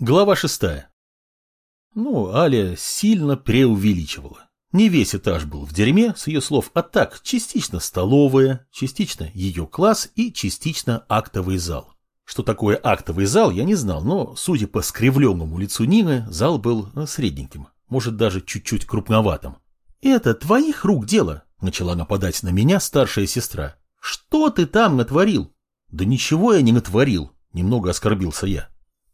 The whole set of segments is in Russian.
Глава шестая. Ну, Аля сильно преувеличивала. Не весь этаж был в дерьме, с ее слов, а так, частично столовая, частично ее класс и частично актовый зал. Что такое актовый зал, я не знал, но, судя по скривленному лицу Нины, зал был э, средненьким, может даже чуть-чуть крупноватым. «Это твоих рук дело», — начала нападать на меня старшая сестра. «Что ты там натворил?» «Да ничего я не натворил», — немного оскорбился я.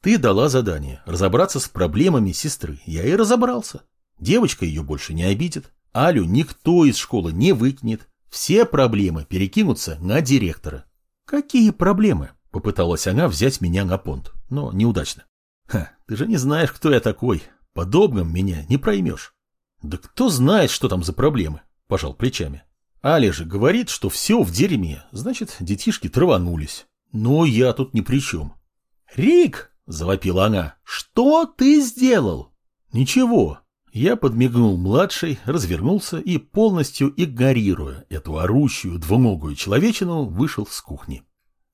Ты дала задание разобраться с проблемами сестры. Я и разобрался. Девочка ее больше не обидит. Алю никто из школы не выкинет. Все проблемы перекинутся на директора. Какие проблемы? Попыталась она взять меня на понт, но неудачно. Ха, ты же не знаешь, кто я такой. Подобным меня не проймешь. Да кто знает, что там за проблемы? Пожал плечами. Аля же говорит, что все в дерьме, значит, детишки траванулись. Но я тут ни при чем. Рик! — завопила она. «Что ты сделал?» «Ничего». Я подмигнул младшей, развернулся и, полностью игнорируя эту орущую двуногую человечину, вышел с кухни.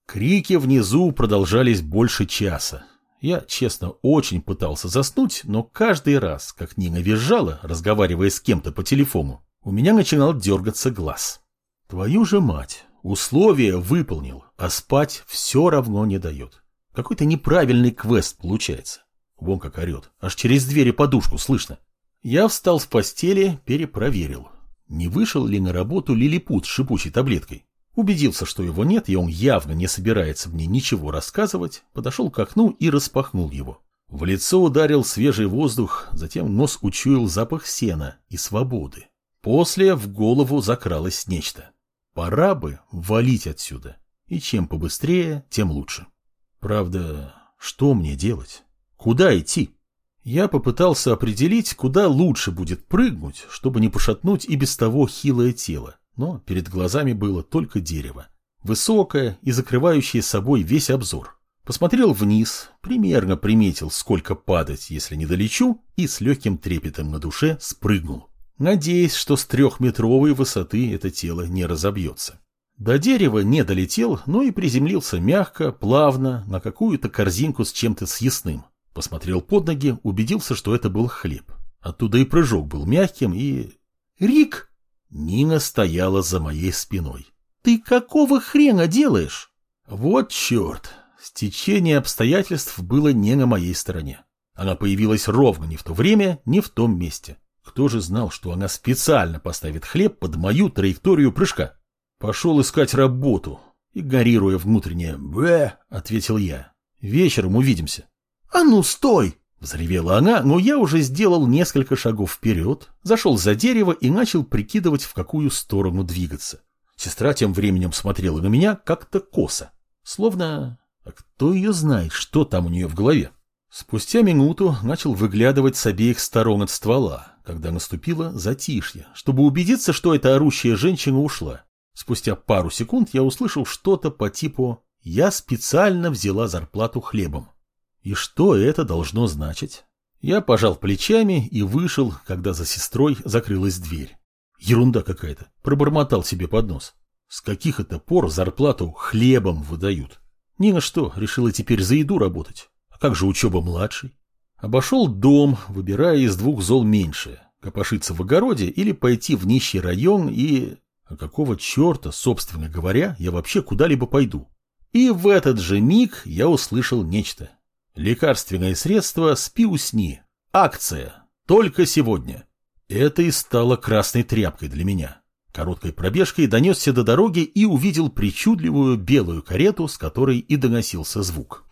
Крики внизу продолжались больше часа. Я, честно, очень пытался заснуть, но каждый раз, как Нина визжала, разговаривая с кем-то по телефону, у меня начинал дергаться глаз. Твою же мать, условия выполнил, а спать все равно не дает. Какой-то неправильный квест получается. Вон как орет. Аж через двери подушку слышно. Я встал с постели, перепроверил. Не вышел ли на работу лилипут с шипучей таблеткой? Убедился, что его нет, и он явно не собирается мне ничего рассказывать, подошел к окну и распахнул его. В лицо ударил свежий воздух, затем нос учуял запах сена и свободы. После в голову закралось нечто. Пора бы валить отсюда. И чем побыстрее, тем лучше. Правда, что мне делать? Куда идти? Я попытался определить, куда лучше будет прыгнуть, чтобы не пошатнуть и без того хилое тело, но перед глазами было только дерево. Высокое и закрывающее собой весь обзор. Посмотрел вниз, примерно приметил, сколько падать, если не долечу, и с легким трепетом на душе спрыгнул, надеясь, что с трехметровой высоты это тело не разобьется. До дерева не долетел, но и приземлился мягко, плавно, на какую-то корзинку с чем-то съестным. Посмотрел под ноги, убедился, что это был хлеб. Оттуда и прыжок был мягким, и... «Рик!» Нина стояла за моей спиной. «Ты какого хрена делаешь?» Вот черт! Стечение обстоятельств было не на моей стороне. Она появилась ровно не в то время, не в том месте. Кто же знал, что она специально поставит хлеб под мою траекторию прыжка? Пошел искать работу. Игнорируя внутреннее «бэ», ответил я. Вечером увидимся. А ну, стой! Взревела она, но я уже сделал несколько шагов вперед, зашел за дерево и начал прикидывать, в какую сторону двигаться. Сестра тем временем смотрела на меня как-то косо. Словно... А кто ее знает, что там у нее в голове? Спустя минуту начал выглядывать с обеих сторон от ствола, когда наступило затишье, чтобы убедиться, что эта орущая женщина ушла. Спустя пару секунд я услышал что-то по типу «Я специально взяла зарплату хлебом». И что это должно значить? Я пожал плечами и вышел, когда за сестрой закрылась дверь. Ерунда какая-то, пробормотал себе под нос. С каких это пор зарплату хлебом выдают? Нина что, решила теперь за еду работать? А как же учеба младшей? Обошел дом, выбирая из двух зол меньшее. Копошиться в огороде или пойти в нищий район и... А какого черта, собственно говоря, я вообще куда-либо пойду? И в этот же миг я услышал нечто. Лекарственное средство «Спи усни». Акция. Только сегодня. Это и стало красной тряпкой для меня. Короткой пробежкой донесся до дороги и увидел причудливую белую карету, с которой и доносился звук.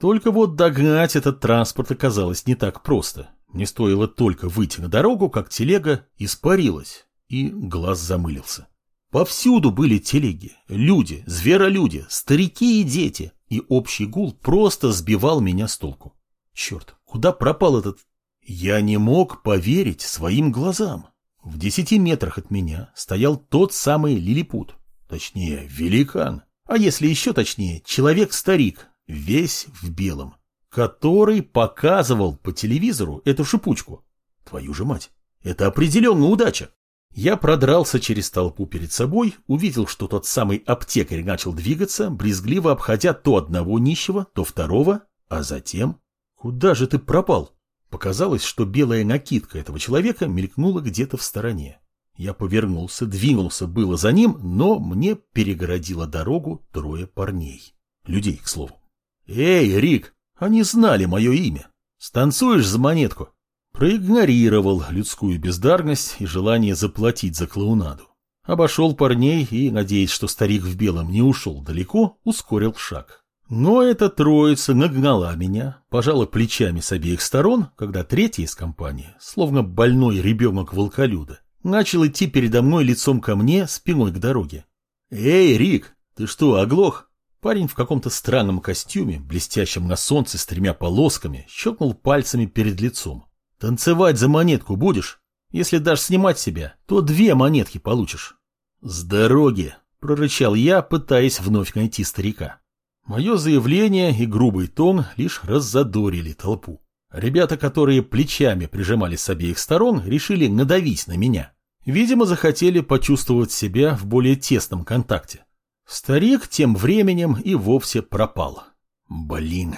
Только вот догнать этот транспорт оказалось не так просто. Мне стоило только выйти на дорогу, как телега испарилась, и глаз замылился. Повсюду были телеги, люди, зверолюди, старики и дети, и общий гул просто сбивал меня с толку. Черт, куда пропал этот... Я не мог поверить своим глазам. В десяти метрах от меня стоял тот самый лилипут, точнее, великан, а если еще точнее, человек-старик, весь в белом, который показывал по телевизору эту шипучку. Твою же мать, это определенно удача. Я продрался через толпу перед собой, увидел, что тот самый аптекарь начал двигаться, брезгливо обходя то одного нищего, то второго, а затем... Куда же ты пропал? Показалось, что белая накидка этого человека мелькнула где-то в стороне. Я повернулся, двинулся было за ним, но мне перегородило дорогу трое парней. Людей, к слову. «Эй, Рик, они знали мое имя. Станцуешь за монетку?» Проигнорировал людскую бездарность и желание заплатить за клоунаду. Обошел парней и, надеясь, что старик в белом не ушел далеко, ускорил шаг. Но эта троица нагнала меня, пожала плечами с обеих сторон, когда третий из компании, словно больной ребенок волколюда, начал идти передо мной лицом ко мне, спиной к дороге. «Эй, Рик, ты что, оглох?» Парень в каком-то странном костюме, блестящем на солнце с тремя полосками, щелкнул пальцами перед лицом. «Танцевать за монетку будешь? Если дашь снимать себя, то две монетки получишь». «С дороги!» – прорычал я, пытаясь вновь найти старика. Мое заявление и грубый тон лишь раззадорили толпу. Ребята, которые плечами прижимали с обеих сторон, решили надавить на меня. Видимо, захотели почувствовать себя в более тесном контакте. Старик тем временем и вовсе пропал. Блин.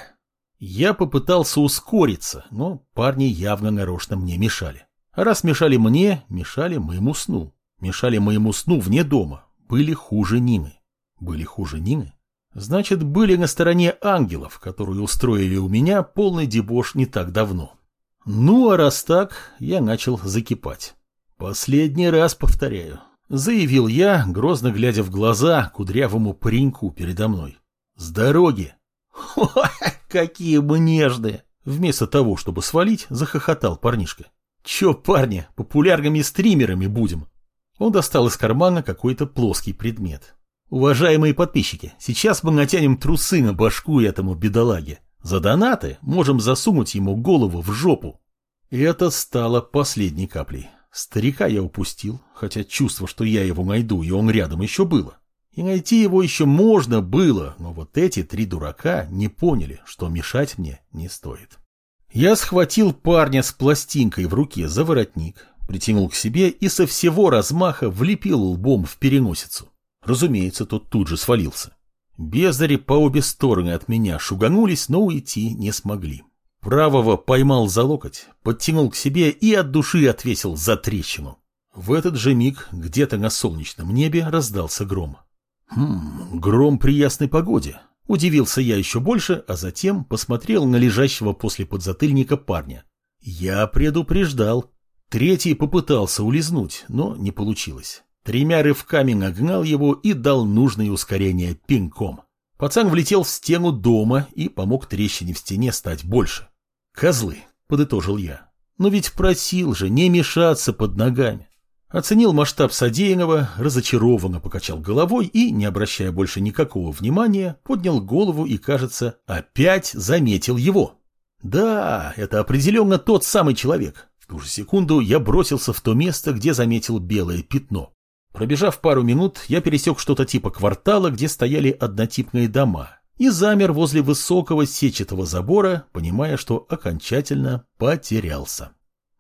Я попытался ускориться, но парни явно нарочно мне мешали. А раз мешали мне, мешали моему сну. Мешали моему сну вне дома. Были хуже Нины. Были хуже Нины? Значит, были на стороне ангелов, которые устроили у меня полный дебош не так давно. Ну, а раз так, я начал закипать. Последний раз повторяю. Заявил я, грозно глядя в глаза кудрявому пареньку передо мной. «С дороги!» какие мы нежные!» Вместо того, чтобы свалить, захохотал парнишка. «Че, парни, популярными стримерами будем?» Он достал из кармана какой-то плоский предмет. «Уважаемые подписчики, сейчас мы натянем трусы на башку этому бедолаге. За донаты можем засунуть ему голову в жопу». Это стало последней каплей. Старика я упустил, хотя чувство, что я его найду, и он рядом еще было. И найти его еще можно было, но вот эти три дурака не поняли, что мешать мне не стоит. Я схватил парня с пластинкой в руке за воротник, притянул к себе и со всего размаха влепил лбом в переносицу. Разумеется, тот тут же свалился. Бездари по обе стороны от меня шуганулись, но уйти не смогли. Правого поймал за локоть, подтянул к себе и от души отвесил за трещину. В этот же миг где-то на солнечном небе раздался гром. Хм, гром при ясной погоде. Удивился я еще больше, а затем посмотрел на лежащего после подзатыльника парня. Я предупреждал. Третий попытался улизнуть, но не получилось. Тремя рывками нагнал его и дал нужное ускорение пинком. Пацан влетел в стену дома и помог трещине в стене стать больше. Козлы, подытожил я. Но ведь просил же не мешаться под ногами. Оценил масштаб содеянного, разочарованно покачал головой и, не обращая больше никакого внимания, поднял голову и, кажется, опять заметил его. Да, это определенно тот самый человек. В ту же секунду я бросился в то место, где заметил белое пятно. Пробежав пару минут, я пересек что-то типа квартала, где стояли однотипные дома, и замер возле высокого сетчатого забора, понимая, что окончательно потерялся.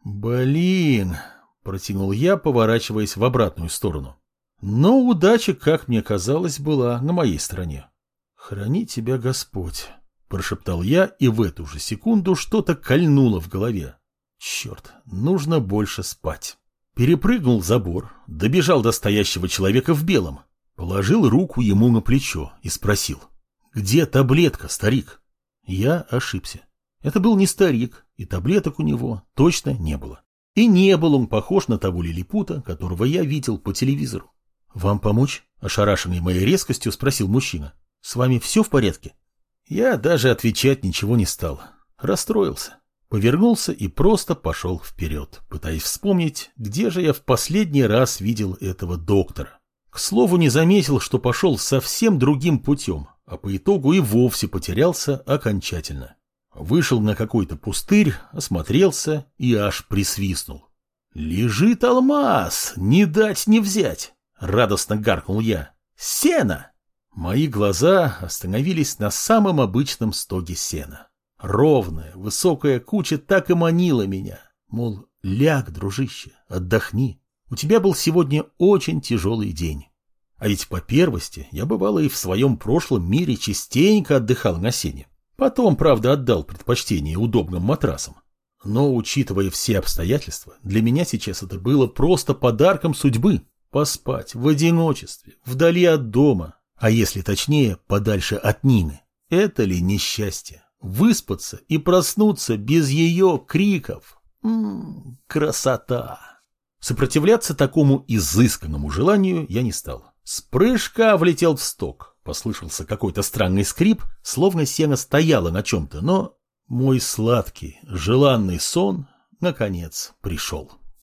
«Блин!» – протянул я, поворачиваясь в обратную сторону. Но удача, как мне казалось, была на моей стороне. «Храни тебя Господь!» – прошептал я, и в эту же секунду что-то кольнуло в голове. «Черт, нужно больше спать!» Перепрыгнул забор, добежал до стоящего человека в белом, положил руку ему на плечо и спросил – «Где таблетка, старик?» Я ошибся. Это был не старик, и таблеток у него точно не было. И не был он похож на того лилипута, которого я видел по телевизору. «Вам помочь?» – ошарашенный моей резкостью спросил мужчина. «С вами все в порядке?» Я даже отвечать ничего не стал. Расстроился. Повернулся и просто пошел вперед, пытаясь вспомнить, где же я в последний раз видел этого доктора. К слову, не заметил, что пошел совсем другим путем, а по итогу и вовсе потерялся окончательно. Вышел на какой-то пустырь, осмотрелся и аж присвистнул. «Лежит алмаз! Не дать не взять!» — радостно гаркнул я. «Сено!» Мои глаза остановились на самом обычном стоге сена. Ровная, высокая куча так и манила меня. Мол, ляг, дружище, отдохни. У тебя был сегодня очень тяжелый день. А ведь по первости я бывало и в своем прошлом мире частенько отдыхал на сене. Потом, правда, отдал предпочтение удобным матрасам. Но, учитывая все обстоятельства, для меня сейчас это было просто подарком судьбы. Поспать в одиночестве, вдали от дома, а если точнее, подальше от Нины. Это ли несчастье? Выспаться и проснуться без ее криков. М -м, красота! Сопротивляться такому изысканному желанию я не стал. С прыжка влетел в сток. Послышался какой-то странный скрип, словно сено стояло на чем-то, но мой сладкий, желанный сон, наконец, пришел.